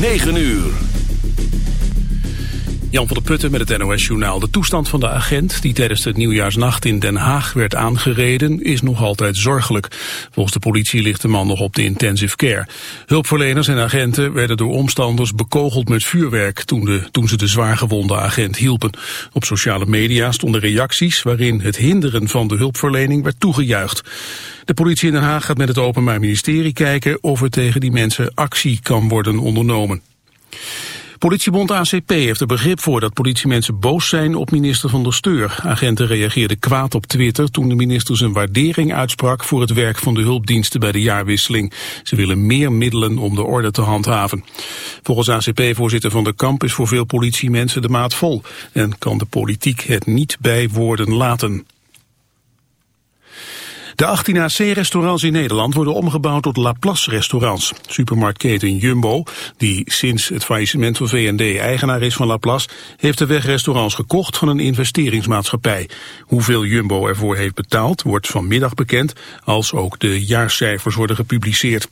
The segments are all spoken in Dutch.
9 uur. Jan van der Putten met het NOS-journaal. De toestand van de agent die tijdens de nieuwjaarsnacht in Den Haag werd aangereden is nog altijd zorgelijk. Volgens de politie ligt de man nog op de intensive care. Hulpverleners en agenten werden door omstanders bekogeld met vuurwerk toen, de, toen ze de zwaargewonde agent hielpen. Op sociale media stonden reacties waarin het hinderen van de hulpverlening werd toegejuicht. De politie in Den Haag gaat met het Openbaar Ministerie kijken of er tegen die mensen actie kan worden ondernomen. Politiebond ACP heeft er begrip voor dat politiemensen boos zijn op minister van der Steur. Agenten reageerden kwaad op Twitter toen de minister zijn waardering uitsprak voor het werk van de hulpdiensten bij de jaarwisseling. Ze willen meer middelen om de orde te handhaven. Volgens ACP-voorzitter Van der Kamp is voor veel politiemensen de maat vol en kan de politiek het niet bij woorden laten. De 18 AC-restaurants in Nederland worden omgebouwd tot Laplace-restaurants. Supermarktketen Jumbo, die sinds het faillissement van VND eigenaar is van Laplace, heeft de wegrestaurants gekocht van een investeringsmaatschappij. Hoeveel Jumbo ervoor heeft betaald, wordt vanmiddag bekend, als ook de jaarcijfers worden gepubliceerd.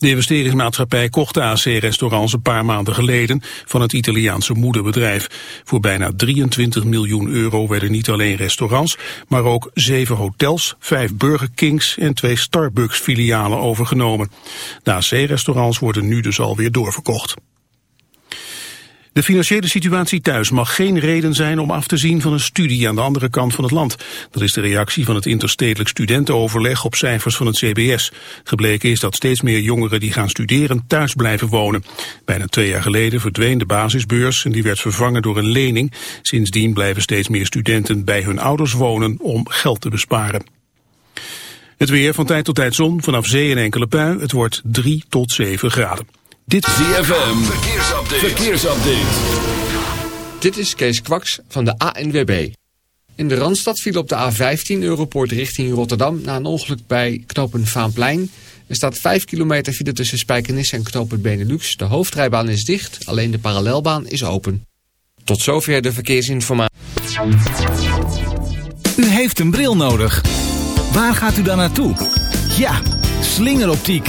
De investeringsmaatschappij kocht de AC-restaurants een paar maanden geleden van het Italiaanse moederbedrijf. Voor bijna 23 miljoen euro werden niet alleen restaurants, maar ook zeven hotels, vijf Burger Kings en twee Starbucks-filialen overgenomen. De AC-restaurants worden nu dus alweer doorverkocht. De financiële situatie thuis mag geen reden zijn om af te zien van een studie aan de andere kant van het land. Dat is de reactie van het interstedelijk studentenoverleg op cijfers van het CBS. Gebleken is dat steeds meer jongeren die gaan studeren thuis blijven wonen. Bijna twee jaar geleden verdween de basisbeurs en die werd vervangen door een lening. Sindsdien blijven steeds meer studenten bij hun ouders wonen om geld te besparen. Het weer van tijd tot tijd zon, vanaf zee en enkele bui. Het wordt 3 tot 7 graden. Dit is ZFM, verkeersupdate. verkeersupdate. Dit is Kees Kwaks van de ANWB. In de Randstad viel op de A15 Europoort richting Rotterdam... na een ongeluk bij knopen Vaanplein. Er staat 5 kilometer file tussen Spijkenisse en knopen Benelux. De hoofdrijbaan is dicht, alleen de parallelbaan is open. Tot zover de verkeersinformatie. U heeft een bril nodig. Waar gaat u dan naartoe? Ja, slingeroptiek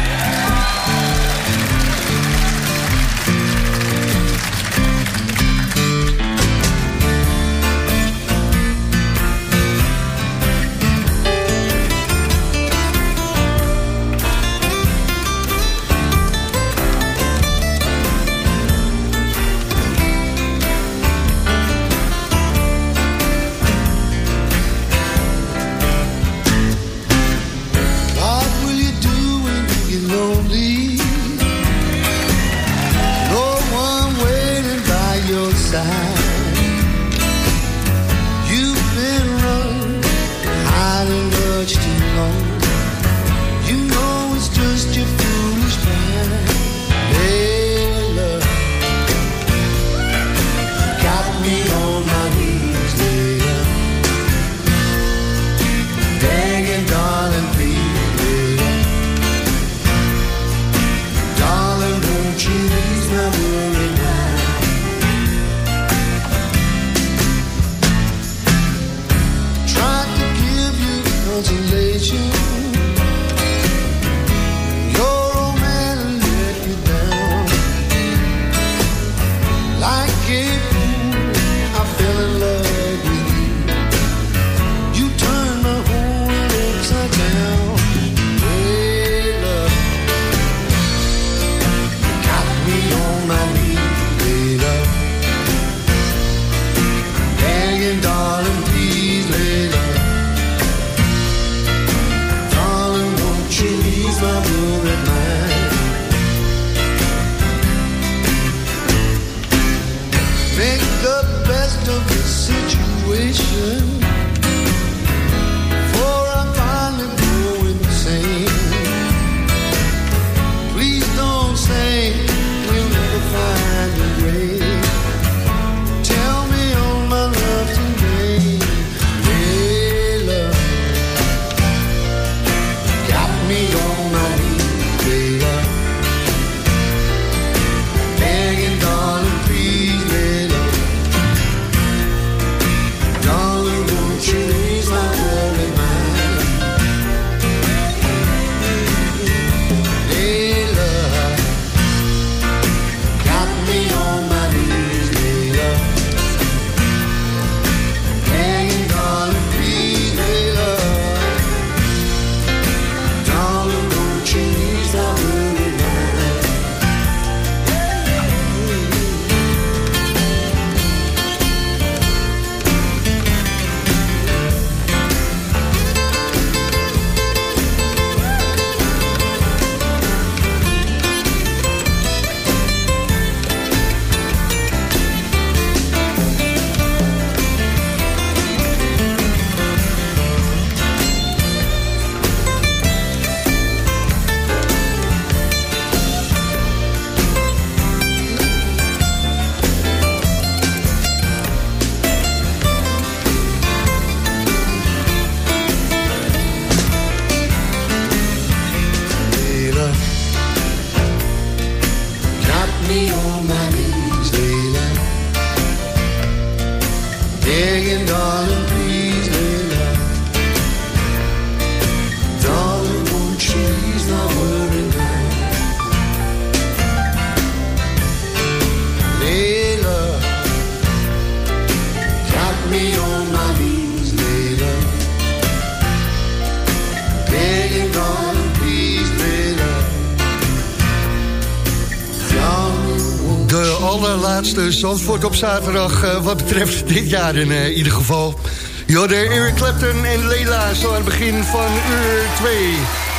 Zandvoort op zaterdag eh, wat betreft dit jaar in eh, ieder geval. Jorde Eric Clapton en Leila zo aan het begin van uur 2.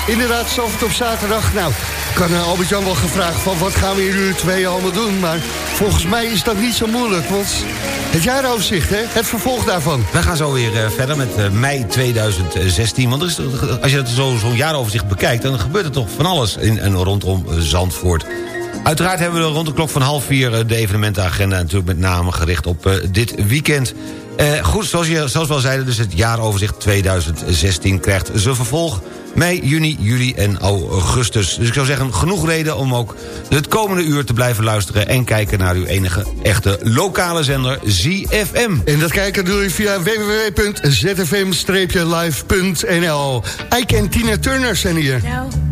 Inderdaad, Zandvoort op zaterdag. Nou, kan uh, Albert-Jan wel gevraagd van wat gaan we in uur 2 allemaal doen. Maar volgens mij is dat niet zo moeilijk, want het jaaroverzicht, hè, het vervolg daarvan. We gaan zo weer eh, verder met eh, mei 2016. Want er is, als je het zo- zo'n jaaroverzicht bekijkt... dan gebeurt er toch van alles in en rondom eh, Zandvoort. Uiteraard hebben we rond de klok van half vier... eh, de evenementenagenda natuurlijk met name gericht op eh, dit weekend. Eh, goed, zoals, je, zoals we al zeiden, dus het jaaroverzicht 2016 krijgt zijn vervolg... mei, juni, juli en augustus. Dus ik zou zeggen, genoeg reden om ook het komende uur te blijven luisteren... en kijken naar uw enige echte lokale zender ZFM. En dat kijken doe je via www.zfm-live.nl. Ike en Tina Turner zijn hier. know,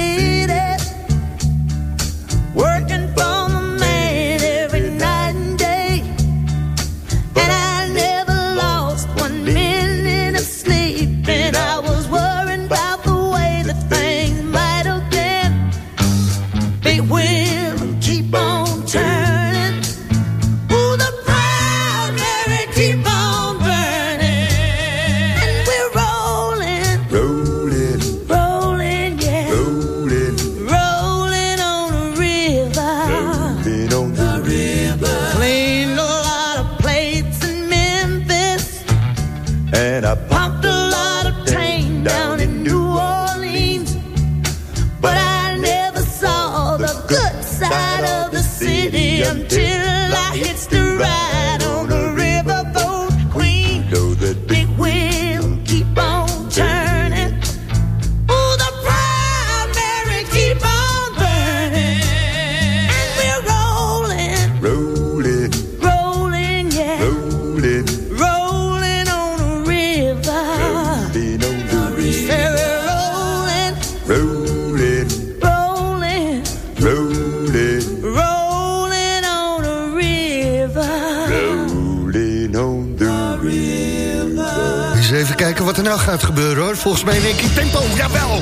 gaat gebeuren hoor. Volgens mij in één keer tempo, jawel!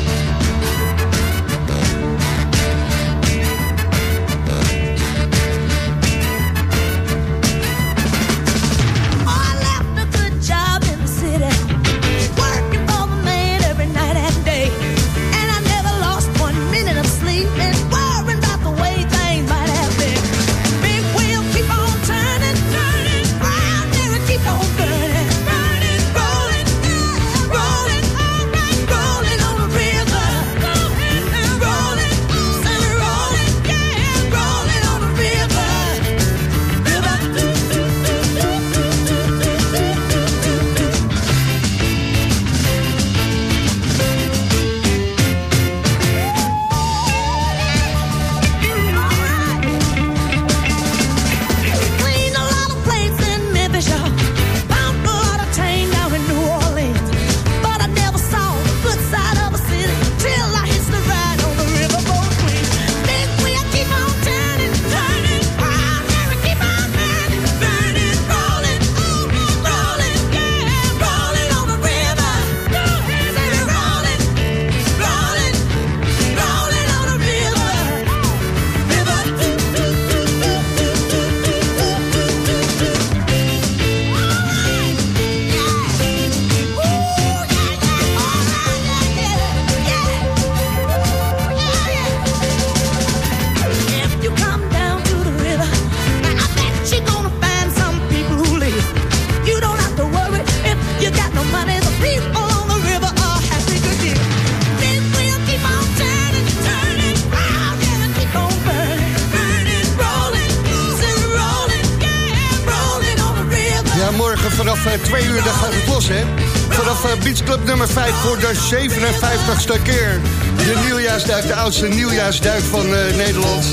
Morgen vanaf eh, twee uur dan gaat het los, hè? Vanaf eh, Beach Club nummer 5 voor de 57ste keer. De nieuwjaarsduik, de oudste nieuwjaarsduik van eh, Nederland.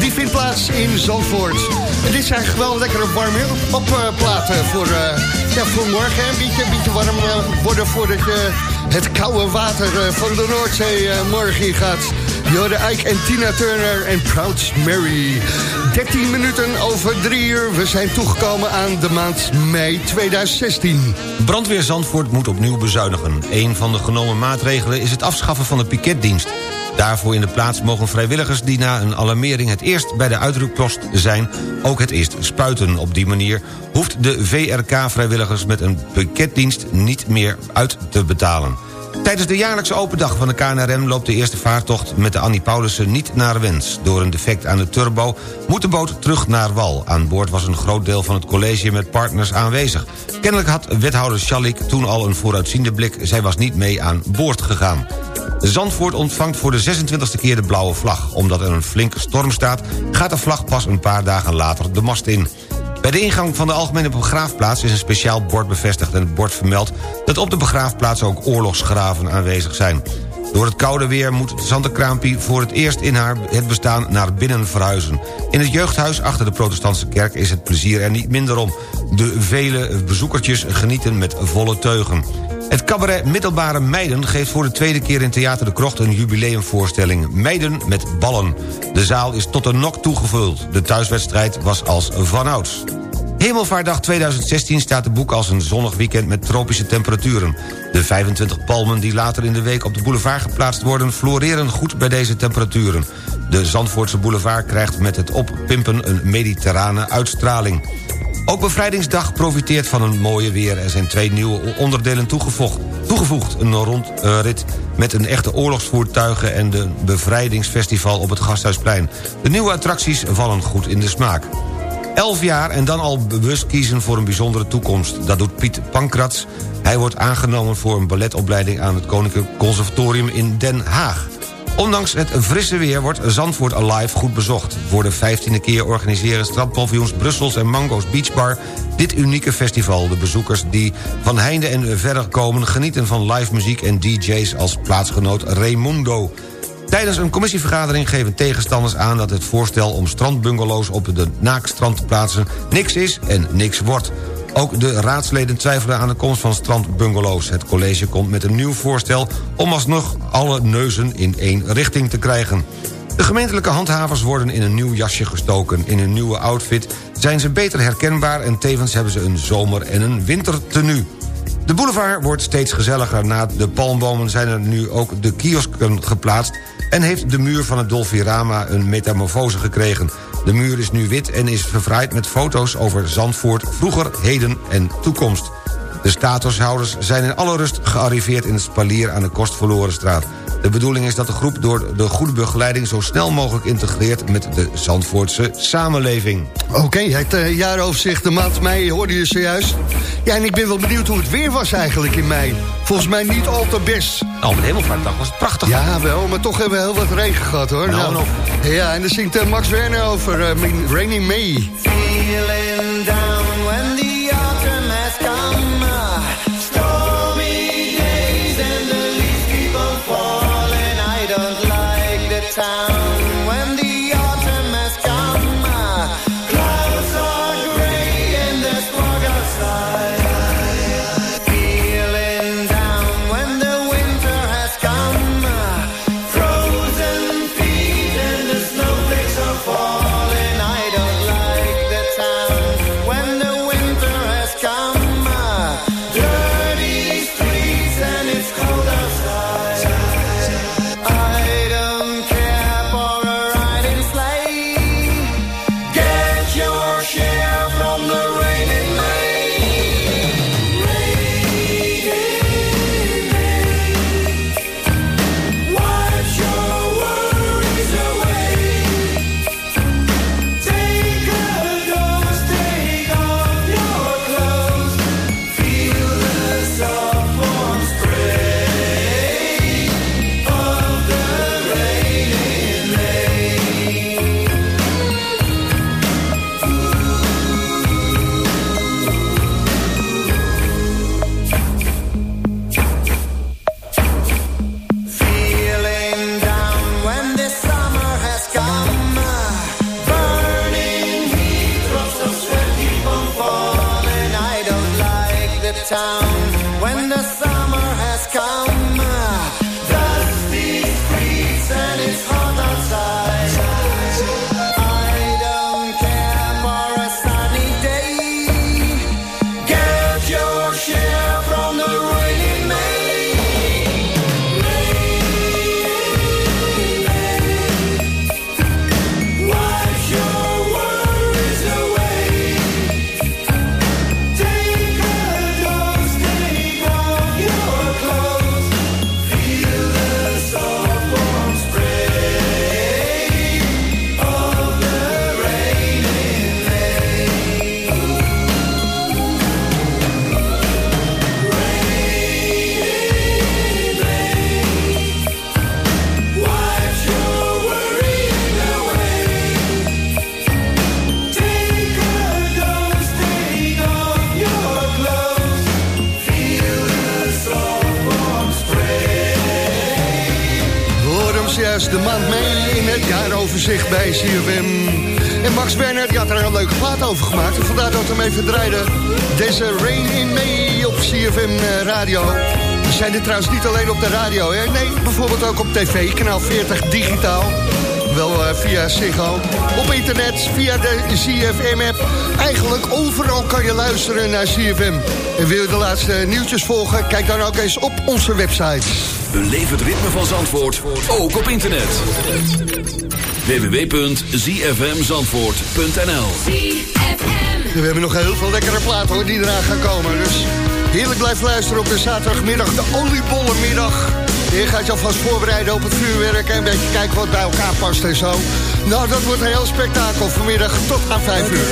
Die vindt plaats in Zandvoort. En dit wel een lekkere warme opplaat uh, voor, ja, voor morgen. Een beetje, een beetje warm worden voordat je het koude water van de Noordzee morgen in gaat. Jorde Eik en Tina Turner en Proud Mary. 13 minuten over 3 uur. We zijn toegekomen aan de maand mei 2016. Brandweer Zandvoort moet opnieuw bezuinigen. Een van de genomen maatregelen is het afschaffen van de piketdienst. Daarvoor in de plaats mogen vrijwilligers die na een alarmering... het eerst bij de uitroeppost zijn, ook het eerst spuiten. Op die manier hoeft de VRK-vrijwilligers met een piketdienst niet meer uit te betalen. Tijdens de jaarlijkse open dag van de KNRM loopt de eerste vaartocht met de Annie Paulussen niet naar wens. Door een defect aan de turbo moet de boot terug naar wal. Aan boord was een groot deel van het college met partners aanwezig. Kennelijk had wethouder Schalik toen al een vooruitziende blik. Zij was niet mee aan boord gegaan. Zandvoort ontvangt voor de 26e keer de blauwe vlag. Omdat er een flinke storm staat, gaat de vlag pas een paar dagen later de mast in. Bij de ingang van de algemene begraafplaats is een speciaal bord bevestigd... en het bord vermeldt dat op de begraafplaats ook oorlogsgraven aanwezig zijn. Door het koude weer moet Santa Kraampie voor het eerst in haar het bestaan naar binnen verhuizen. In het jeugdhuis achter de protestantse kerk is het plezier er niet minder om. De vele bezoekertjes genieten met volle teugen. Het cabaret Middelbare Meiden geeft voor de tweede keer in Theater de Krocht... een jubileumvoorstelling Meiden met ballen. De zaal is tot een nok toegevuld. De thuiswedstrijd was als vanouds. Hemelvaartdag 2016 staat de boek als een zonnig weekend met tropische temperaturen. De 25 palmen die later in de week op de boulevard geplaatst worden... floreren goed bij deze temperaturen. De Zandvoortse boulevard krijgt met het oppimpen een mediterrane uitstraling. Ook Bevrijdingsdag profiteert van een mooie weer. Er zijn twee nieuwe onderdelen toegevoegd. toegevoegd een rondrit met een echte oorlogsvoertuigen... en de bevrijdingsfestival op het Gasthuisplein. De nieuwe attracties vallen goed in de smaak. Elf jaar en dan al bewust kiezen voor een bijzondere toekomst. Dat doet Piet Pankrats. Hij wordt aangenomen voor een balletopleiding... aan het Koninklijk Conservatorium in Den Haag. Ondanks het frisse weer wordt Zandvoort Alive goed bezocht. Voor de vijftiende keer organiseren strandpaviljoens Brussels en Mango's Beach Bar... dit unieke festival. De bezoekers die van heinde en verder komen... genieten van live muziek en DJ's als plaatsgenoot Raimundo. Tijdens een commissievergadering geven tegenstanders aan... dat het voorstel om strandbungalows op de naakstrand te plaatsen... niks is en niks wordt. Ook de raadsleden twijfelen aan de komst van strandbungalows. Het college komt met een nieuw voorstel... om alsnog alle neuzen in één richting te krijgen. De gemeentelijke handhavers worden in een nieuw jasje gestoken. In een nieuwe outfit zijn ze beter herkenbaar... en tevens hebben ze een zomer- en een wintertenue. De boulevard wordt steeds gezelliger. Na de palmbomen zijn er nu ook de kiosken geplaatst... en heeft de muur van het Dolfirama een metamorfose gekregen. De muur is nu wit en is verfraaid met foto's over Zandvoort... vroeger, heden en toekomst. De statushouders zijn in alle rust gearriveerd in het spalier aan de Kostverlorenstraat. De bedoeling is dat de groep door de goede begeleiding... zo snel mogelijk integreert met de Zandvoortse samenleving. Oké, het eh, jaaroverzicht, de maand mei hoorde je zojuist. Ja, en ik ben wel benieuwd hoe het weer was eigenlijk in mei. Volgens mij niet al te best. Nou, met hemelvaartdag was het prachtig. Ja, wel, maar toch hebben we heel wat regen gehad, hoor. Nou, nog. Ja, en dan zingt eh, Max Werner over eh, Raining May. Feeling down even draaiden. Deze Rain in May op CFM eh, Radio. We zijn er trouwens niet alleen op de radio. Hè? Nee, bijvoorbeeld ook op tv, kanaal 40 digitaal. Wel eh, via Ziggo. Op internet, via de CFM-app. Eigenlijk overal kan je luisteren naar CFM. En wil je de laatste nieuwtjes volgen? Kijk dan ook eens op onze website. Beleef het ritme van Zandvoort, ook op internet. www.zfmzandvoort.nl We hebben nog heel veel lekkere platen hoor, die eraan gaan komen. Dus heerlijk blijf luisteren op de zaterdagmiddag, de oliebollenmiddag. Je gaat je alvast voorbereiden op het vuurwerk en een beetje kijken wat bij elkaar past en zo. Nou, dat wordt een heel spektakel vanmiddag tot aan 5 uur.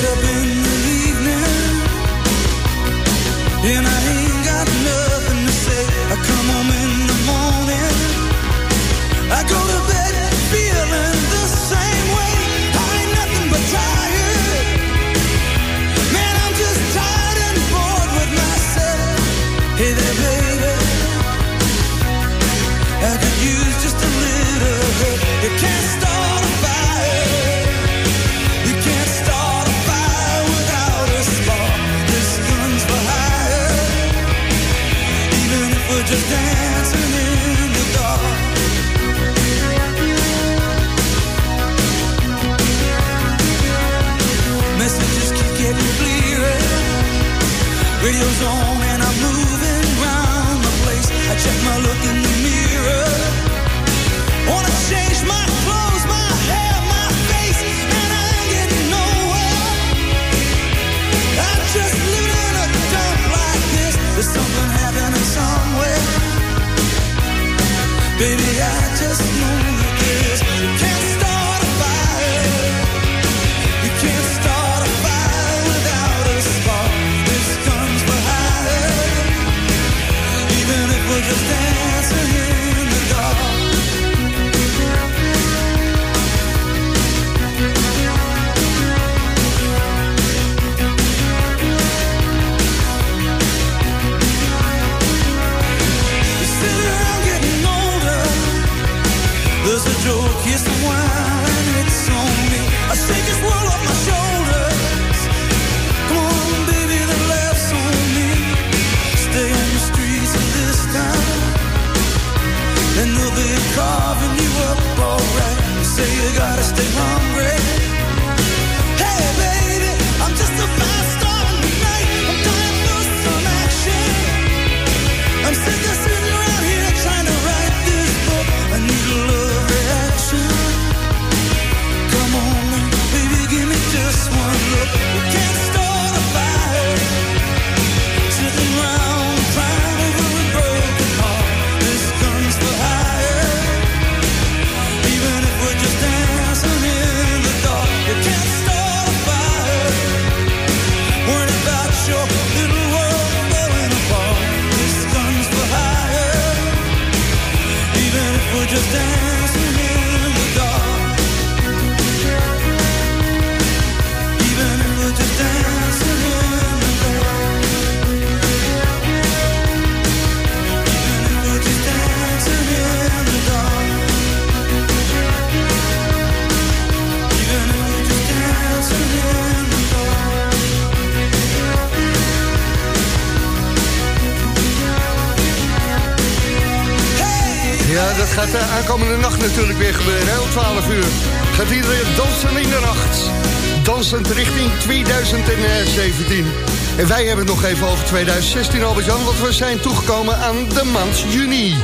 Wij hebben het nog even over 2016, Albert-Jan, want we zijn toegekomen aan de maand juni.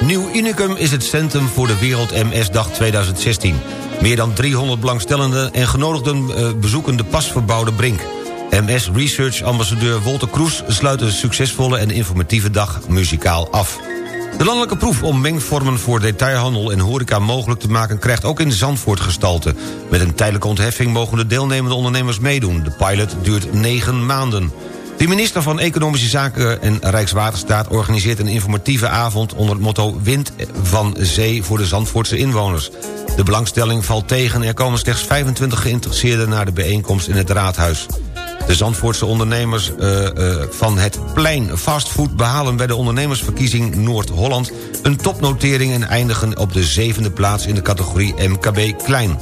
Nieuw Unicum is het centrum voor de Wereld MS-dag 2016. Meer dan 300 belangstellenden en genodigden eh, bezoeken de pas verbouwde Brink. MS Research ambassadeur Wolter Kroes sluit een succesvolle en informatieve dag muzikaal af. De landelijke proef om mengvormen voor detailhandel en horeca mogelijk te maken... krijgt ook in Zandvoort gestalte. Met een tijdelijke ontheffing mogen de deelnemende ondernemers meedoen. De pilot duurt negen maanden. De minister van Economische Zaken en Rijkswaterstaat... organiseert een informatieve avond onder het motto... Wind van Zee voor de Zandvoortse inwoners. De belangstelling valt tegen. Er komen slechts 25 geïnteresseerden naar de bijeenkomst in het raadhuis. De Zandvoortse ondernemers uh, uh, van het plein fastfood... behalen bij de ondernemersverkiezing Noord-Holland... een topnotering en eindigen op de zevende plaats... in de categorie MKB Klein.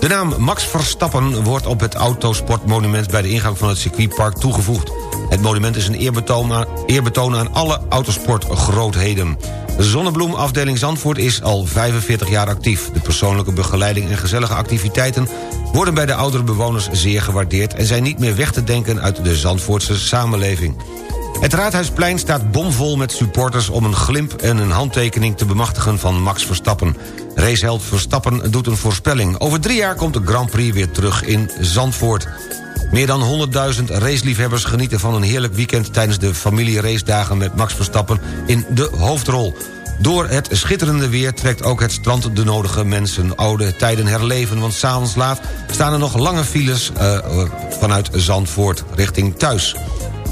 De naam Max Verstappen wordt op het autosportmonument... bij de ingang van het circuitpark toegevoegd. Het monument is een eerbetoon aan, eerbetoon aan alle autosportgrootheden. De Zonnebloemafdeling Zandvoort is al 45 jaar actief. De persoonlijke begeleiding en gezellige activiteiten... worden bij de oudere bewoners zeer gewaardeerd... en zijn niet meer weg te denken uit de Zandvoortse samenleving. Het Raadhuisplein staat bomvol met supporters... om een glimp en een handtekening te bemachtigen van Max Verstappen. Raceheld Verstappen doet een voorspelling. Over drie jaar komt de Grand Prix weer terug in Zandvoort. Meer dan 100.000 raceliefhebbers genieten van een heerlijk weekend... tijdens de familieracedagen met Max Verstappen in de hoofdrol. Door het schitterende weer trekt ook het strand de nodige mensen oude tijden herleven... want s'avonds laat staan er nog lange files uh, vanuit Zandvoort richting thuis.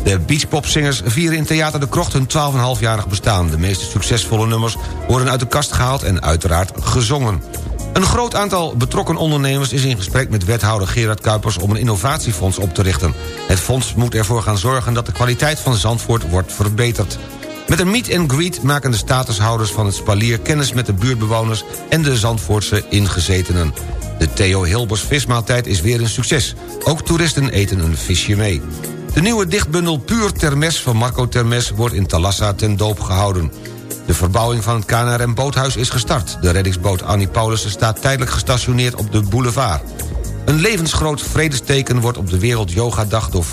De beachpopzingers vieren in Theater de Krocht hun 12,5-jarig bestaan. De meest succesvolle nummers worden uit de kast gehaald en uiteraard gezongen. Een groot aantal betrokken ondernemers is in gesprek met wethouder Gerard Kuipers... om een innovatiefonds op te richten. Het fonds moet ervoor gaan zorgen dat de kwaliteit van Zandvoort wordt verbeterd. Met een meet and greet maken de statushouders van het spalier... kennis met de buurtbewoners en de Zandvoortse ingezetenen. De Theo Hilbers vismaaltijd is weer een succes. Ook toeristen eten een visje mee. De nieuwe dichtbundel Puur Termes van Marco Termes... wordt in Talassa ten doop gehouden. De verbouwing van het KNRM-boothuis is gestart. De reddingsboot Annie Paulussen staat tijdelijk gestationeerd op de boulevard. Een levensgroot vredesteken wordt op de Wereld Yoga Dag... door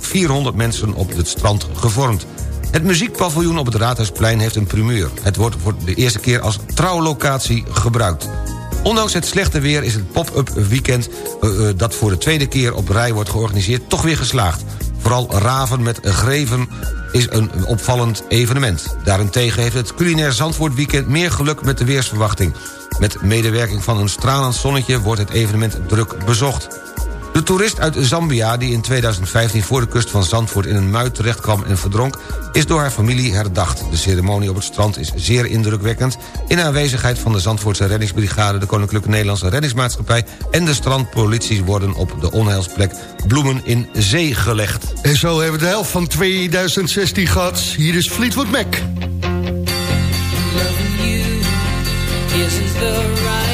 400 mensen op het strand gevormd. Het muziekpaviljoen op het Raadhuisplein heeft een primeur. Het wordt voor de eerste keer als trouwlocatie gebruikt. Ondanks het slechte weer is het pop-up weekend... eh, eh, dat voor de tweede keer op rij wordt georganiseerd... toch weer geslaagd. Vooral Raven met Greven is een opvallend evenement. Daarentegen heeft het culinair Zandvoort weekend meer geluk met de weersverwachting. Met medewerking van een stralend zonnetje wordt het evenement druk bezocht. De toerist uit Zambia, die in 2015 voor de kust van Zandvoort... in een muid terechtkwam en verdronk, is door haar familie herdacht. De ceremonie op het strand is zeer indrukwekkend... in aanwezigheid van de Zandvoortse reddingsbrigade... de Koninklijke Nederlandse Reddingsmaatschappij... en de strandpolitie worden op de onheilsplek bloemen in zee gelegd. En zo hebben we de helft van 2016 gehad. Hier is Fleetwood Mac. Loving you isn't the right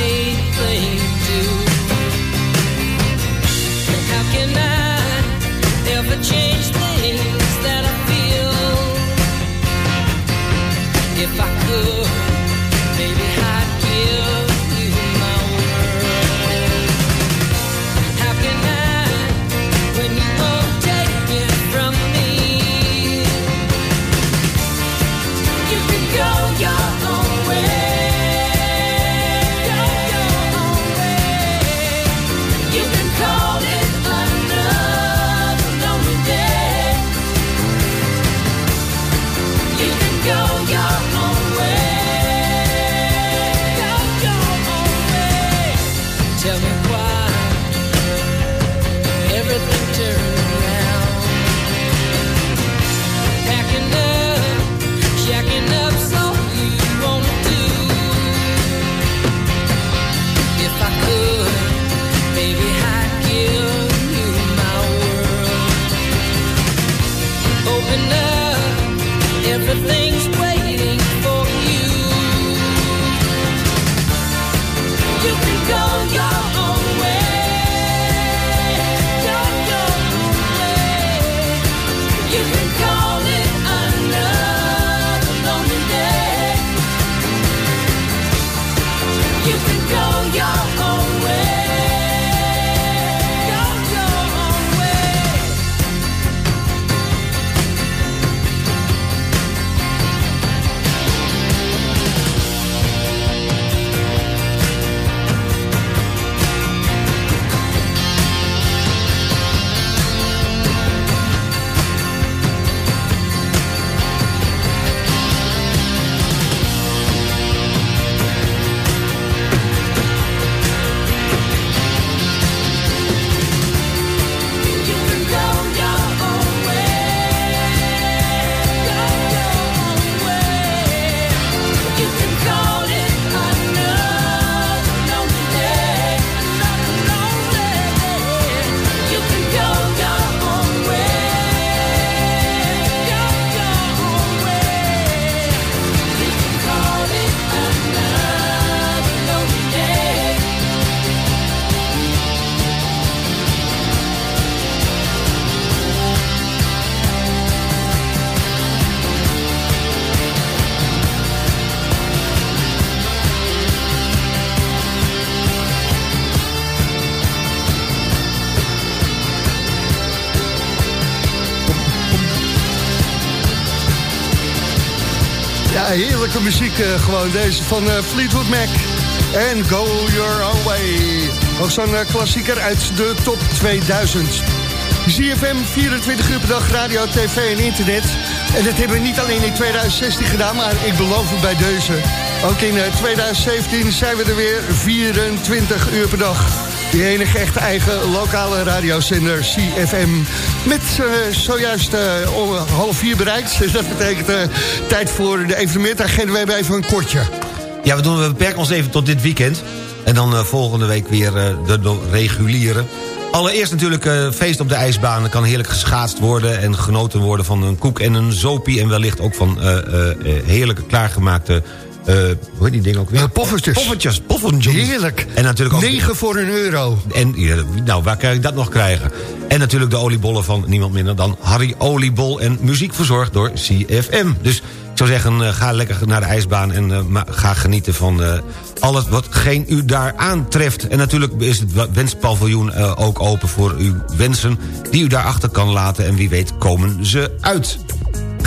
Deze van eh, Fleetwood Mac. En Go Your Own Way. Ook zo'n eh, klassieker uit de top 2000. ZFM 24 uur per dag, radio, tv en internet. En dat hebben we niet alleen in 2016 gedaan, maar ik beloof het bij deze. Ook in eh, 2017 zijn we er weer 24 uur per dag. Die enige echte eigen lokale radiozender CFM. Met eh, zojuist eh, om half vier bereikt. Dus dat betekent eh, tijd voor de evenementagenda. We hebben even een kortje. Ja, we, doen, we beperken ons even tot dit weekend. En dan volgende week weer de, de reguliere. Allereerst natuurlijk feest op de ijsbaan. Kan heerlijk geschaatst worden en genoten worden van een koek en een zopie. En wellicht ook van heerlijke klaargemaakte... eh, hoe heet die ding ook weer? Eh, poffertjes. Poffertjes, poffertjes. Heerlijk. En natuurlijk ook... 9 voor een euro. En, nou, waar kan ik dat nog krijgen? En natuurlijk de oliebollen van niemand minder dan Harry Oliebol... en muziek verzorgd door CFM. Dus ik zou zeggen, eh, ga lekker naar de ijsbaan... en ga genieten van alles wat geen u daar aantreft. En natuurlijk is het wenspaviljoen ook open voor uw wensen... die u daarachter kan laten en wie weet komen ze uit.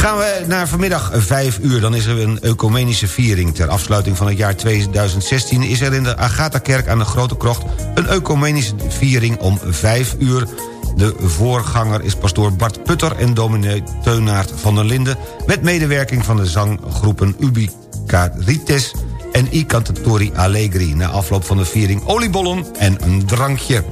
Ga Gaan we naar vanmiddag 5 uur, dan is er een ecumenische viering. Ter afsluiting van het jaar 2016 is er in de Agatha-kerk aan de Grote Krocht... een ecumenische viering om 5 uur. De voorganger is pastoor Bart Putter en dominee Teunaert van der Linden... met medewerking van de zanggroepen Ubicarites en I Cantatori Allegri. Na afloop van de viering oliebollen en een drankje.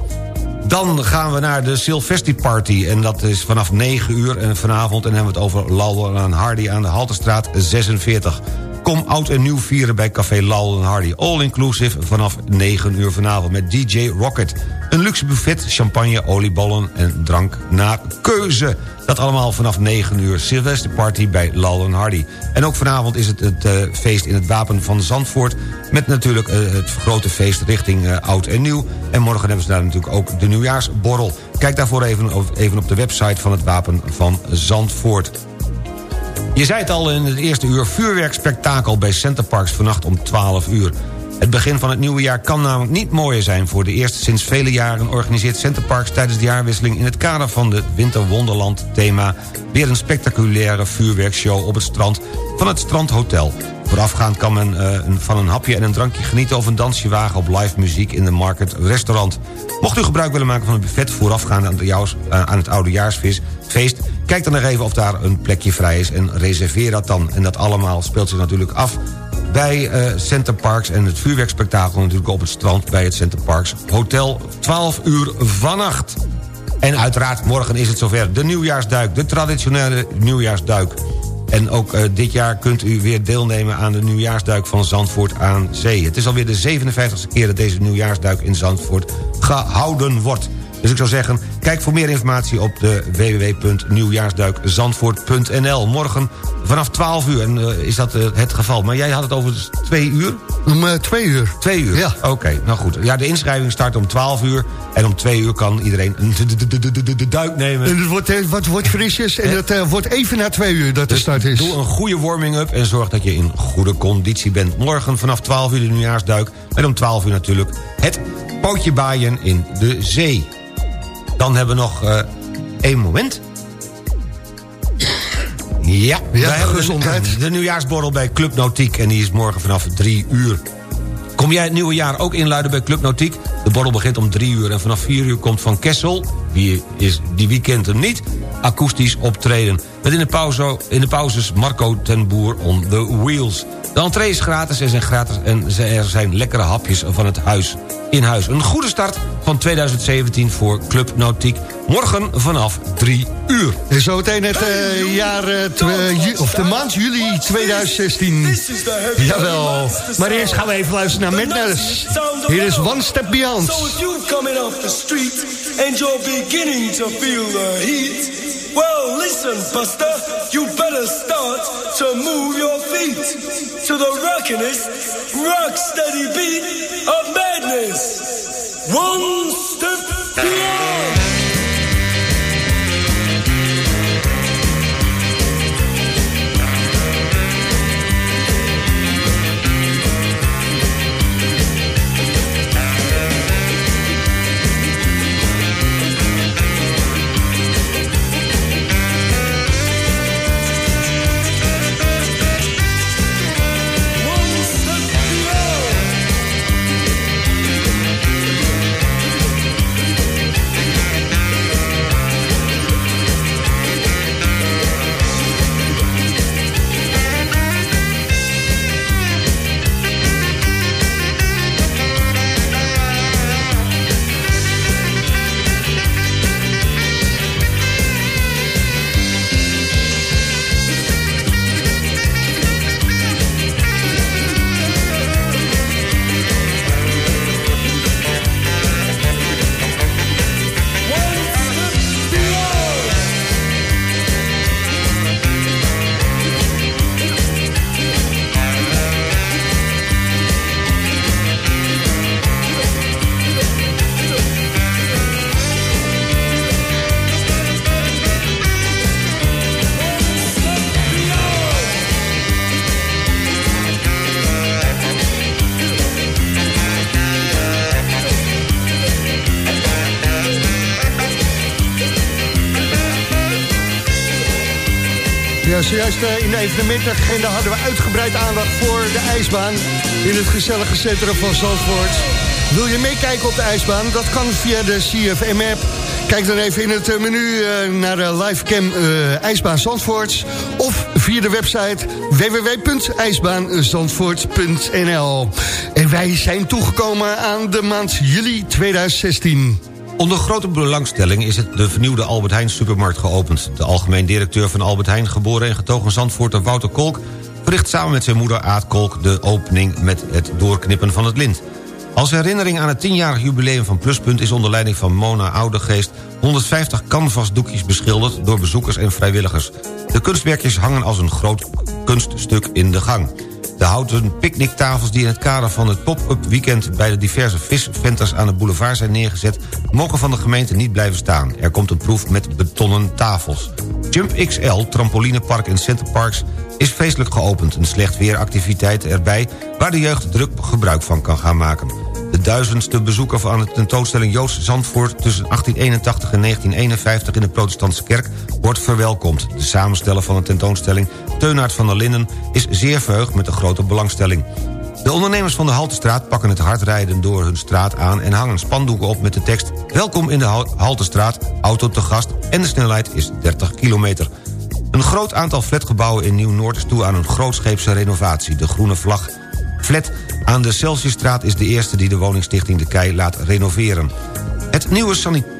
Dan gaan we naar de Sylvester Party. En dat is vanaf 9 uur en vanavond. En dan hebben we het over Laurel en Hardy aan de Halterstraat 46. Kom oud en nieuw vieren bij Café en Hardy. All inclusive vanaf 9 uur vanavond met DJ Rocket. Een luxe buffet, champagne, oliebollen en drank naar keuze. Dat allemaal vanaf 9 uur. Sylvester Party bij en Hardy. En ook vanavond is het het uh, feest in het Wapen van Zandvoort... met natuurlijk uh, het grote feest richting uh, oud en nieuw. En morgen hebben ze daar natuurlijk ook de nieuwjaarsborrel. Kijk daarvoor even even op de website van het Wapen van Zandvoort. Je zei het al in het eerste uur, vuurwerkspektakel bij Centerparks vannacht om 12 uur. Het begin van het nieuwe jaar kan namelijk niet mooier zijn. Voor de eerste sinds vele jaren organiseert Centerparks tijdens de jaarwisseling... in het kader van de Winterwonderland thema... weer een spectaculaire vuurwerkshow op het strand van het Strandhotel. Voorafgaand kan men uh, van een hapje en een drankje genieten... of een dansje wagen op live muziek in de Market Restaurant. Mocht u gebruik willen maken van het buffet voorafgaand aan, de jouws, uh, aan het Oudejaarsfeest... kijk dan nog even of daar een plekje vrij is en reserveer dat dan. En dat allemaal speelt zich natuurlijk af bij uh, Center Parks... en het vuurwerkspektakel natuurlijk op het strand bij het Center Parks Hotel. 12 uur vannacht. En uiteraard, morgen is het zover. De nieuwjaarsduik, de traditionele nieuwjaarsduik. En ook uh, dit jaar kunt u weer deelnemen aan de nieuwjaarsduik van Zandvoort aan Zee. Het is alweer de 57e keer dat deze nieuwjaarsduik in Zandvoort gehouden wordt. Dus ik zou zeggen, kijk voor meer informatie op de www.nieuwjaarsduikzandvoort.nl. Morgen vanaf 12 uur en, uh, is dat uh, het geval. Maar jij had het over twee uur? Om uh, twee uur. Twee uur? Ja. Oké, okay, nou goed. Ja, de inschrijving start om 12 uur. En om twee uur kan iedereen de duik nemen. En het wordt wat wordt frisjes. En het wordt even na twee uur dat de start is. Doe een goede warming-up en zorg dat je in goede conditie bent. Morgen vanaf 12 uur de nieuwjaarsduik. En om 12 uur natuurlijk het pootje baaien in de zee. Dan hebben we nog uh, één moment. Ja, ja wij hebben gezondheid. De, de nieuwjaarsborrel bij Club Nautiek en die is morgen vanaf drie uur. Kom jij het nieuwe jaar ook inluiden bij Club Nautiek? De borrel begint om drie uur en vanaf vier uur komt Van Kessel... wie, is, die wie kent hem niet, akoestisch optreden. Met in de, pauze, in de pauzes Marco ten Boer on the wheels. De entree is gratis en, zijn gratis en er zijn lekkere hapjes van het huis in huis. Een goede start van 2017 voor Club Nautiek. Morgen vanaf 3 uur. En zometeen het uh, jaar, uh, of de maand juli 2016. Jawel. Maar eerst gaan we even luisteren naar Madness. Hier is One Step Beyond. So if you're coming off the street and you're beginning to feel the heat... Well, listen, Buster, you better start to move your feet to the rockinest, rock steady beat of madness. One step beyond. Zojuist eh, in de evenementenagenda hadden we uitgebreid aandacht voor de ijsbaan in het gezellige centrum van Zandvoort. Wil je meekijken op de ijsbaan? Dat kan via de CFM-app. Kijk dan even in het eh, menu eh, naar de livecam IJsbaan Zandvoort. Of via de website www.ijsbaanzandvoort.nl. En wij zijn toegekomen aan de maand juli 2016. Onder grote belangstelling is het de vernieuwde Albert Heijn supermarkt geopend. De algemeen directeur van Albert Heijn, geboren en getogen Zandvoorter Wouter Kolk... verricht samen met zijn moeder Aad Kolk de opening met het doorknippen van het lint. Als herinnering aan het 10-jarig jubileum van Pluspunt... is onder leiding van Mona Oudegeest 150 canvasdoekjes beschilderd... door bezoekers en vrijwilligers. De kunstwerkjes hangen als een groot kunststuk in de gang. De houten picknicktafels die in het kader van het pop-up weekend... bij de diverse visventers aan de boulevard zijn neergezet... mogen van de gemeente niet blijven staan. Er komt een proef met betonnen tafels. Jump XL, trampolinepark in Centerparks... is feestelijk geopend. Een slecht weeractiviteit erbij... waar de jeugd druk gebruik van kan gaan maken. Duizendste bezoeker van de tentoonstelling Joost Zandvoort... tussen 1881 en 1951 in de protestantse kerk wordt verwelkomd. De samensteller van de tentoonstelling, Teunaert van der Linden... is zeer verheugd met de grote belangstelling. De ondernemers van de Haltestraat pakken het hardrijden door hun straat aan... en hangen spandoeken op met de tekst... Welkom in de Haltestraat, auto te gast en de snelheid is 30 kilometer. Een groot aantal flatgebouwen in Nieuw-Noord is toe aan een grootscheepse renovatie. De groene vlag flat aan de Celsiusstraat is de eerste die de woningstichting De Kei laat renoveren. Het nieuwe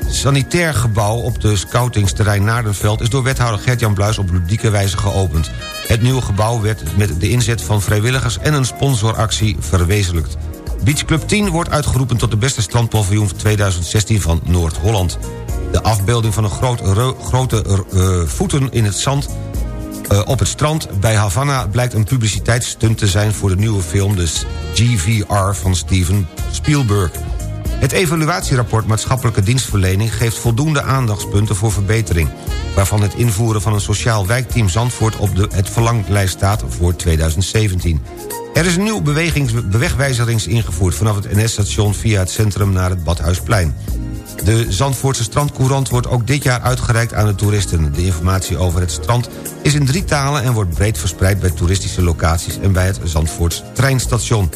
sanitair gebouw op de scoutingsterrein Naardenveld... is door wethouder Gert-Jan Bluis op ludieke wijze geopend. Het nieuwe gebouw werd met de inzet van vrijwilligers... en een sponsoractie verwezenlijkt. Beach Club 10 wordt uitgeroepen tot de beste strandpaviljoen 2016 van Noord-Holland. De afbeelding van een groot, grote uh, voeten in het zand uh, op het strand bij Havana blijkt een publiciteitsstunt te zijn... voor de nieuwe film de GVR van Steven Spielberg. Het evaluatierapport maatschappelijke dienstverlening... geeft voldoende aandachtspunten voor verbetering... waarvan het invoeren van een sociaal wijkteam Zandvoort... op de, het verlanglijst staat voor 2017. Er is een nieuw bewegwijzerings ingevoerd... vanaf het NS-station via het centrum naar het Badhuisplein. De Zandvoortse strandcourant wordt ook dit jaar uitgereikt aan de toeristen. De informatie over het strand is in drie talen... en wordt breed verspreid bij toeristische locaties... en bij het Zandvoorts treinstation.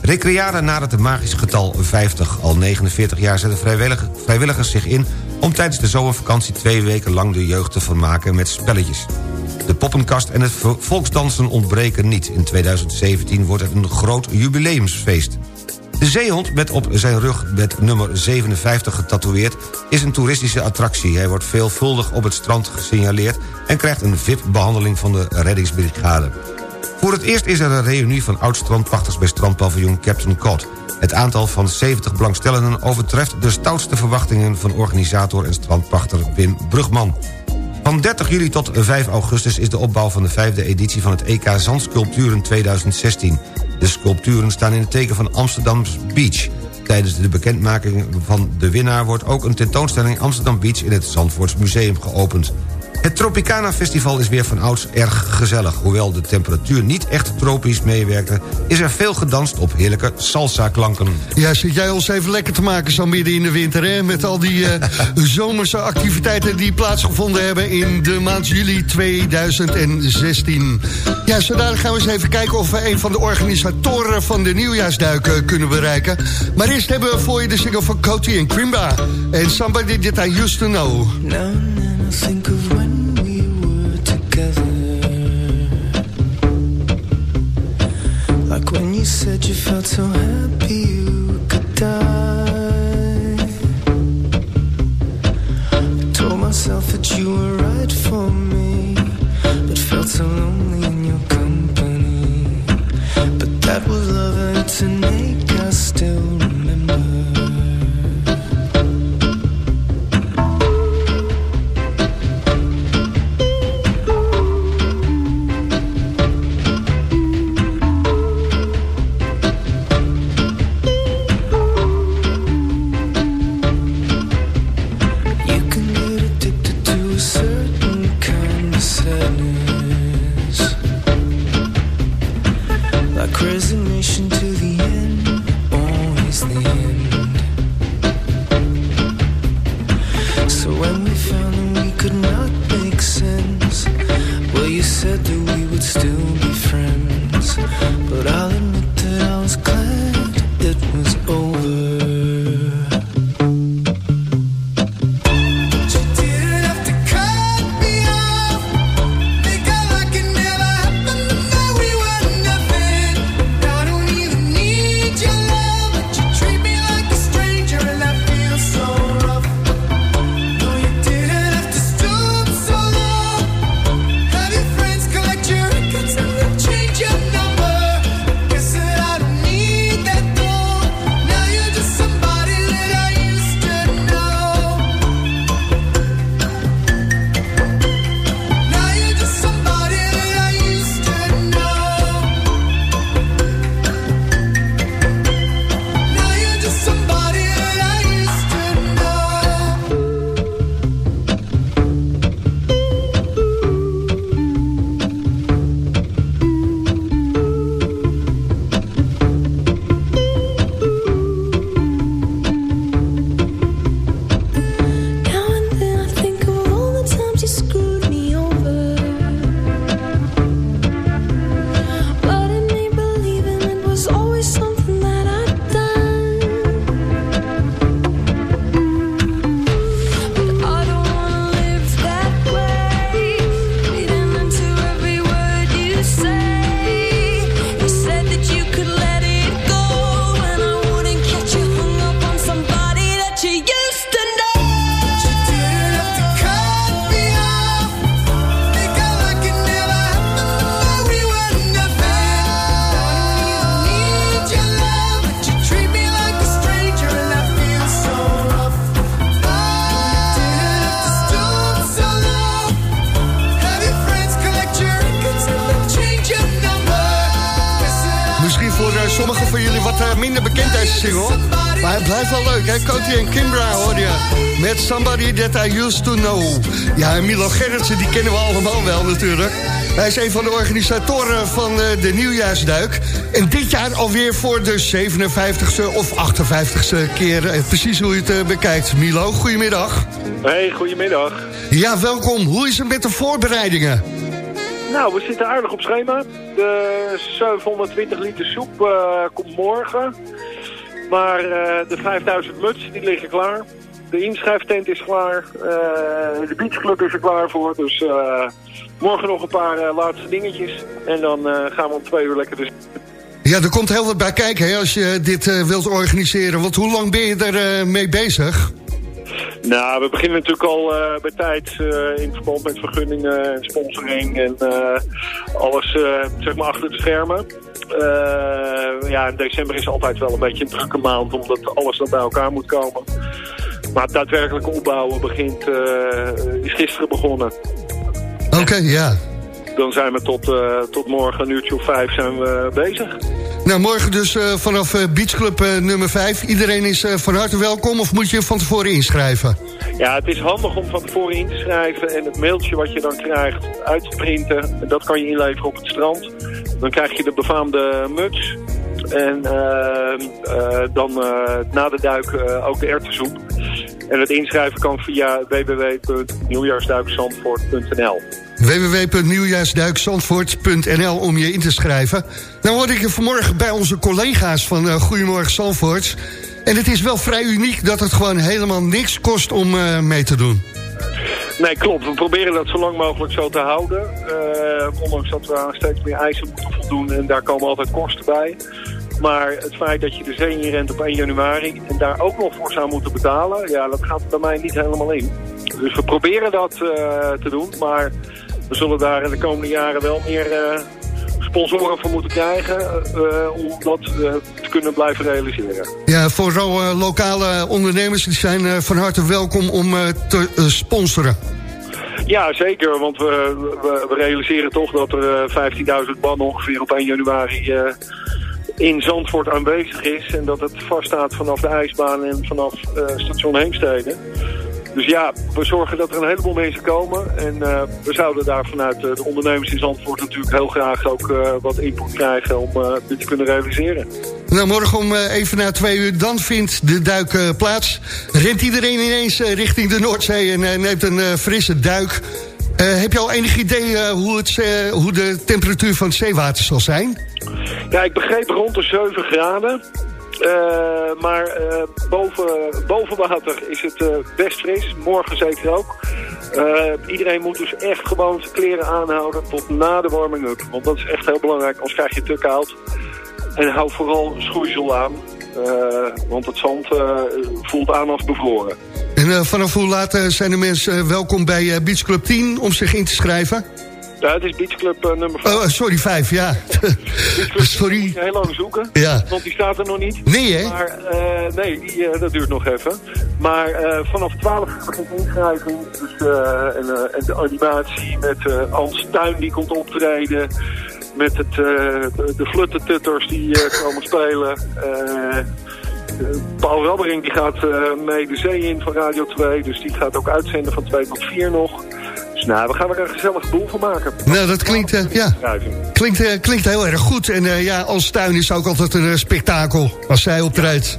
Recrearen nadert het magisch getal 50. Al 49 jaar zetten vrijwilligers zich in... om tijdens de zomervakantie twee weken lang de jeugd te vermaken met spelletjes. De poppenkast en het volksdansen ontbreken niet. In 2017 wordt het een groot jubileumsfeest. De zeehond met op zijn rug met nummer 57 getatoeëerd... is een toeristische attractie. Hij wordt veelvuldig op het strand gesignaleerd... en krijgt een VIP-behandeling van de reddingsbrigade. Voor het eerst is er een reunie van oud-strandpachters... bij strandpaviljoen Captain Cod. Het aantal van 70 belangstellenden overtreft de stoutste verwachtingen... van organisator en strandpachter Wim Brugman. Van 30 juli tot 5 augustus is de opbouw van de vijfde editie... van het EK Zandsculpturen 2016. De sculpturen staan in het teken van Amsterdam's Beach. Tijdens de bekendmaking van de winnaar wordt ook een tentoonstelling Amsterdam Beach in het Zandvoorts Museum geopend. Het Tropicana Festival is weer van ouds erg gezellig. Hoewel de temperatuur niet echt tropisch meewerkte... is er veel gedanst op heerlijke salsa-klanken. Ja, zit jij ons even lekker te maken zo midden in de winter... Hè? met al die uh, zomerse activiteiten die plaatsgevonden hebben... in de maand juli 2016. Ja, zodanig gaan we eens even kijken of we een van de organisatoren... van de nieuwjaarsduiken kunnen bereiken. Maar eerst hebben we voor je de single van Coty en Krimba. En Somebody That I Used To Know. No, no, think of when said you felt so happy you could die van jullie wat uh, minder bekend deze single. Maar het blijft wel leuk, hè? Coty en Kimbra hoor je. Met Somebody That I Used To Know. Ja, en Milo Gerritsen, die kennen we allemaal wel natuurlijk. Hij is een van de organisatoren van uh, de Nieuwjaarsduik. En dit jaar alweer voor de 57ste of 58ste keer. precies hoe je het bekijkt. Milo, goedemiddag. Hey, goedemiddag. Ja, welkom. Hoe is het met de voorbereidingen? Nou, we zitten aardig op schema. De 720 liter soep uh, komt morgen. Maar uh, de 5000 muts die liggen klaar. De inschrijftent is klaar. Uh, de beachclub is er klaar voor. Dus morgen nog een paar laatste dingetjes. En dan gaan we om twee uur lekker dus... Ja, er komt heel wat bij kijken als je dit wilt organiseren. Want hoe lang ben je er mee bezig? Nou, we beginnen natuurlijk al uh, bij tijd uh, in verband met vergunningen en sponsoring en uh, alles zeg maar achter de schermen. ja, december is altijd wel een beetje een drukke maand omdat alles dan bij elkaar moet komen. Maar het daadwerkelijke opbouwen begint, is gisteren begonnen. Oké, ja. Dan zijn we tot, tot morgen een uurtje of vijf zijn we bezig. Nou, morgen dus uh, vanaf uh, Beach Club uh, nummer 5. Iedereen is van harte welkom of moet je van tevoren inschrijven? Ja, het is handig om van tevoren in te schrijven en het mailtje wat je dan krijgt uit te printen. Dat kan je inleveren op het strand. Dan krijg je de befaamde muts. En dan na de duik ook de erwtensoep. En het inschrijven kan via www.nieuwjaarsduikzandvoort.nl www.nieuwjaarsduikzandvoort.nl om je in te schrijven. Dan word ik vanmorgen bij onze collega's van uh, Goedemorgen Zandvoort. En het is wel vrij uniek dat het gewoon helemaal niks kost om uh, mee te doen. Nee, klopt. We proberen dat zo lang mogelijk zo te houden. Uh, ondanks dat we aan steeds meer eisen moeten voldoen en daar komen altijd kosten bij. Maar het feit dat je de rent op 1 januari en daar ook nog voor zou moeten betalen, ja, dat gaat bij mij niet helemaal in. Dus we proberen dat te doen, maar we zullen daar in de komende jaren wel meer uh, sponsoren voor moeten krijgen uh, om dat te kunnen blijven realiseren. Ja, voor lokale ondernemers die zijn van harte welkom om te sponsoren. Ja, zeker, want we, we, we realiseren toch dat er 15.000 bannen ongeveer op 1 januari in Zandvoort aanwezig is. En dat het vaststaat vanaf de ijsbaan en vanaf station Heemstede. Dus ja, we zorgen dat er een heleboel mensen komen. En uh, we zouden daar vanuit uh, de ondernemers in Zandvoort natuurlijk heel graag ook uh, wat input krijgen om dit te kunnen realiseren. Nou, morgen om even na twee uur, dan vindt de duik plaats. Rent iedereen ineens richting de Noordzee en neemt een frisse duik. heb je al enig idee hoe, het, hoe de temperatuur van het zeewater zal zijn? Ja, ik begreep rond de 7 graden. Uh, maar uh, boven, boven water is het uh, best fris. Morgen zeker ook. iedereen moet dus echt gewoon zijn kleren aanhouden tot na de warming-up. Want dat is echt heel belangrijk, anders krijg je te koud. En hou vooral schoeisel aan. want het zand voelt aan als bevroren. En vanaf hoe laat zijn de mensen welkom bij Beach Club 10 om zich in te schrijven? Ja, het is Beachclub uh, nummer 5. Oh, sorry, 5, ja. sorry. Moet je heel lang zoeken. Ja. Want die staat er nog niet. Nee, hè? Maar uh, nee, die, uh, dat duurt nog even. Maar vanaf 12 uur begint inschrijving. Dus, en, en, de animatie met Ans Tuin die komt optreden. Met het, de fluttertutters die komen spelen. Paul Rabbering die gaat mee de zee in van Radio 2. Dus die gaat ook uitzenden van 2 tot 4 nog. Nou, we gaan er een gezellig boel van maken. Nou, dat klinkt, uh, ja, klinkt, uh, klinkt heel erg goed. En uh, ja, als tuin is ook altijd een spektakel als zij optreedt.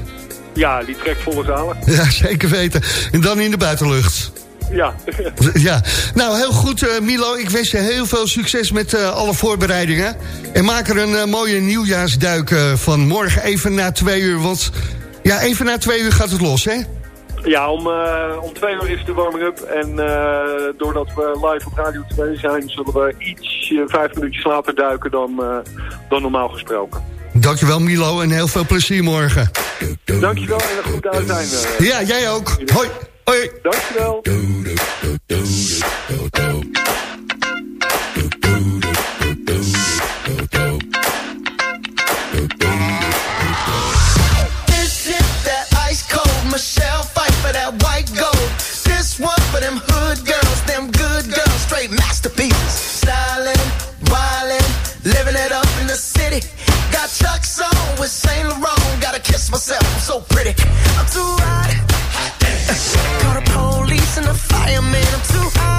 Ja, die trekt volle zalen. Ja, zeker weten. En dan in de buitenlucht. Ja. ja. Nou, heel goed, Milo. Ik wens je heel veel succes met alle voorbereidingen. En maak er een mooie nieuwjaarsduik van morgen even na twee uur. Want ja, even na twee uur gaat het los, hè? Ja, om, uh, om twee uur is de warming-up. En uh, doordat we live op Radio 2 zijn... zullen we iets uh, vijf minuutjes later duiken dan, dan normaal gesproken. Dankjewel Milo en heel veel plezier morgen. Dankjewel en een goed uiteinde. Ja, jij ook. Hoi. Hoi. Dankjewel. Masterpieces. Styling, wildin', living it up in the city. Got Lux on with Saint Laurent. Gotta kiss myself, I'm so pretty. I'm too hot. Call the police and the fireman. I'm too hot.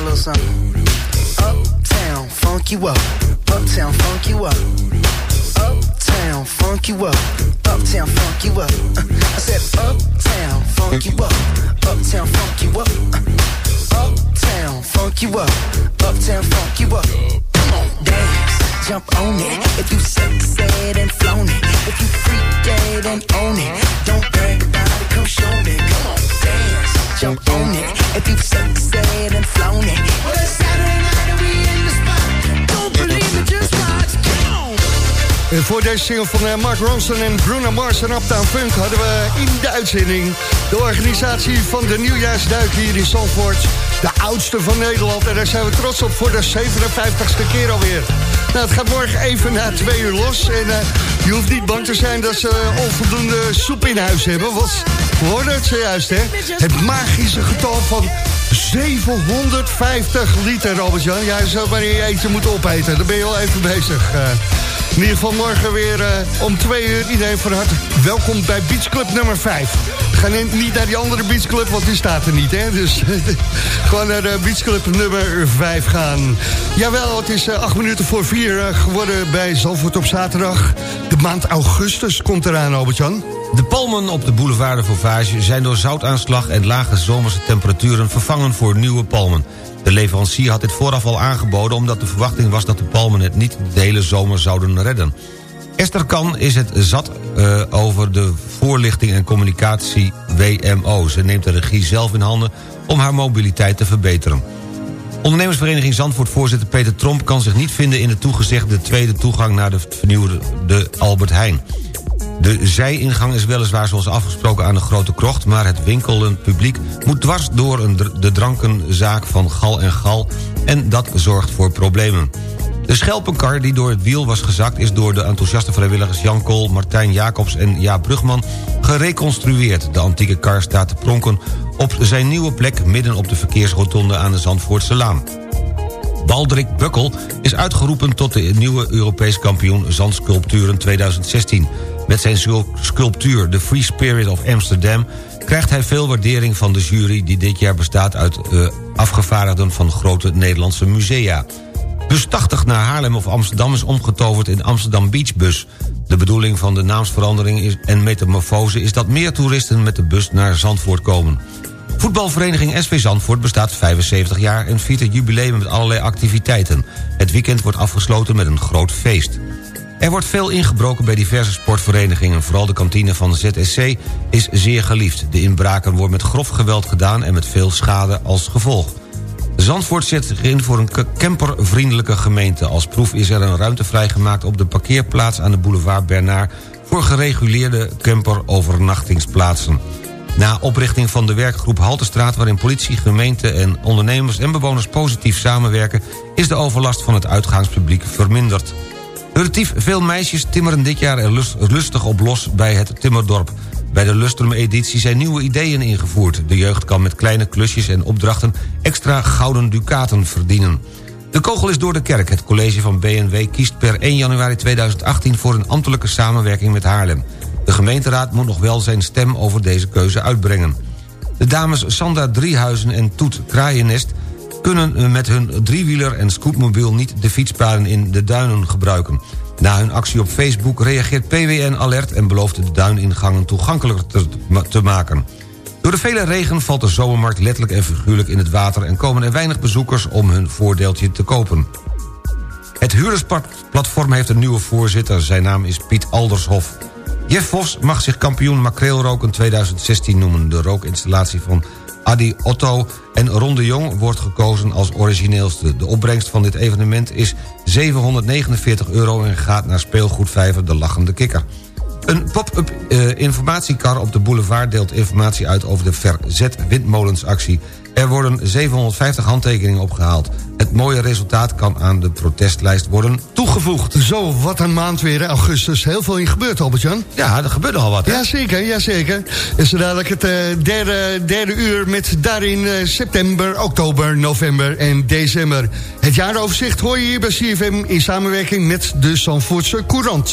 a little something. Uptown, funk you up. Uptown, funk you up. Uptown, funk you up. Uptown, funk you up. I said, Uptown, funk you up. Uptown, funk you up. Uptown, funk you up. Uptown, funk you up. Come on, dance, jump on it. If you succeed and flown it. If you freak dead and own it. Don't brag about it, come show me. It. If and flown it. Well, it's Saturday night and we in the spot. Don't believe me, just watch. En voor deze single van eh, Mark Ronson en Bruno Mars en Uptown Funk... hadden we in de uitzending de organisatie van de nieuwjaarsduik hier in Zandvoort. De oudste van Nederland. En daar zijn we trots op voor de 57ste keer alweer. Nou, het gaat morgen even na twee uur los. En eh, je hoeft niet bang te zijn dat ze eh, onvoldoende soep in huis hebben. Want we hoorden het zojuist, hè? Het magische getal van 750 liter, Robert-Jan. Ja, maar in je eentje moeten opeten. Daar ben je al even bezig. Eh, in ieder geval morgen weer eh, om twee uur. Iedereen van harte welkom bij Beach Club nummer 5. Ga niet naar die andere Beach Club, want die staat er niet, hè. Dus gewoon naar de Beach Club nummer 5 gaan. Jawel, het is eh, acht minuten voor vier eh, geworden bij Zalvoort op zaterdag. De maand augustus komt eraan, Albert-Jan. De palmen op de boulevard de Vauvage zijn door zoutaanslag en lage zomerse temperaturen vervangen voor nieuwe palmen. De leverancier had dit vooraf al aangeboden omdat de verwachting was dat de palmen het niet de hele zomer zouden redden. Esther Kan is het zat eh, over de voorlichting en communicatie WMO. Ze neemt de regie zelf in handen om haar mobiliteit te verbeteren. Ondernemersvereniging Zandvoort-voorzitter Peter Tromp... kan zich niet vinden in de toegezegde tweede toegang... naar de vernieuwde de Albert Heijn. De zijingang is weliswaar zoals afgesproken aan de Grote Krocht... maar het winkelend publiek moet dwars door de drankenzaak van Gal en Gal... en dat zorgt voor problemen. De schelpenkar die door het wiel was gezakt... is door de enthousiaste vrijwilligers Jan Kool, Martijn Jacobs en Jaap Brugman gereconstrueerd. De antieke kar staat te pronken op zijn nieuwe plek... midden op de verkeersrotonde aan de Zandvoortse Laan. Baldrik Bukkel is uitgeroepen tot de nieuwe Europees kampioen zandsculpturen 2016. Met zijn sculptuur The Free Spirit of Amsterdam... krijgt hij veel waardering van de jury... die dit jaar bestaat uit eh, afgevaardigden van grote Nederlandse musea. Bus 80 naar Haarlem of Amsterdam is omgetoverd in Amsterdam Beachbus. De bedoeling van de naamsverandering is, en metamorfose is dat meer toeristen met de bus naar Zandvoort komen. Voetbalvereniging SV Zandvoort bestaat 75 jaar en viert het jubileum met allerlei activiteiten. Het weekend wordt afgesloten met een groot feest. Er wordt veel ingebroken bij diverse sportverenigingen. Vooral de kantine van ZSC is zeer geliefd. De inbraken worden met grof geweld gedaan en met veel schade als gevolg. Zandvoort zet zich in voor een campervriendelijke gemeente. Als proef is er een ruimte vrijgemaakt op de parkeerplaats aan de boulevard Bernard... voor gereguleerde camperovernachtingsplaatsen. Na oprichting van de werkgroep Haltestraat... waarin politie, gemeente en ondernemers en bewoners positief samenwerken... is de overlast van het uitgaanspubliek verminderd. Relatief veel meisjes timmeren dit jaar er lustig op los bij het Timmerdorp. Bij de Lustrum-editie zijn nieuwe ideeën ingevoerd. De jeugd kan met kleine klusjes en opdrachten extra gouden ducaten verdienen. De kogel is door de kerk. Het college van BNW kiest per 1 januari 2018 voor een ambtelijke samenwerking met Haarlem. De gemeenteraad moet nog wel zijn stem over deze keuze uitbrengen. De dames Sandra Driehuizen en Toet Kraaiennest kunnen met hun driewieler en scootmobiel niet de fietspaden in de duinen gebruiken. Na hun actie op Facebook reageert PWN alert... en belooft de duiningangen toegankelijker te, te maken. Door de vele regen valt de zomermarkt letterlijk en figuurlijk in het water... en komen er weinig bezoekers om hun voordeeltje te kopen. Het huurdersplatform heeft een nieuwe voorzitter. Zijn naam is Piet Aldershof. Jeff Vos mag zich kampioen makreelroken 2016 noemen. De rookinstallatie van Adi Otto en Ron de Jong wordt gekozen als origineelste. De opbrengst van dit evenement is 749 euro... en gaat naar speelgoedvijver De Lachende Kikker. Een pop-up uh, informatiekar op de boulevard deelt informatie uit... over de Verzet Windmolensactie er worden 750 handtekeningen opgehaald. Het mooie resultaat kan aan de protestlijst worden toegevoegd. Zo, wat een maand weer, augustus. Heel veel in gebeurd, Albert-Jan. Ja, er gebeurt al wat, hè? Jazeker, jazeker. En zo dadelijk het uh, derde, derde uur met daarin uh, september, oktober, november en december. Het jaaroverzicht hoor je hier bij CFM in samenwerking met de Zandvoortse Courant.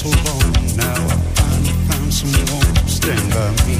so long now. I finally found someone to stand by me.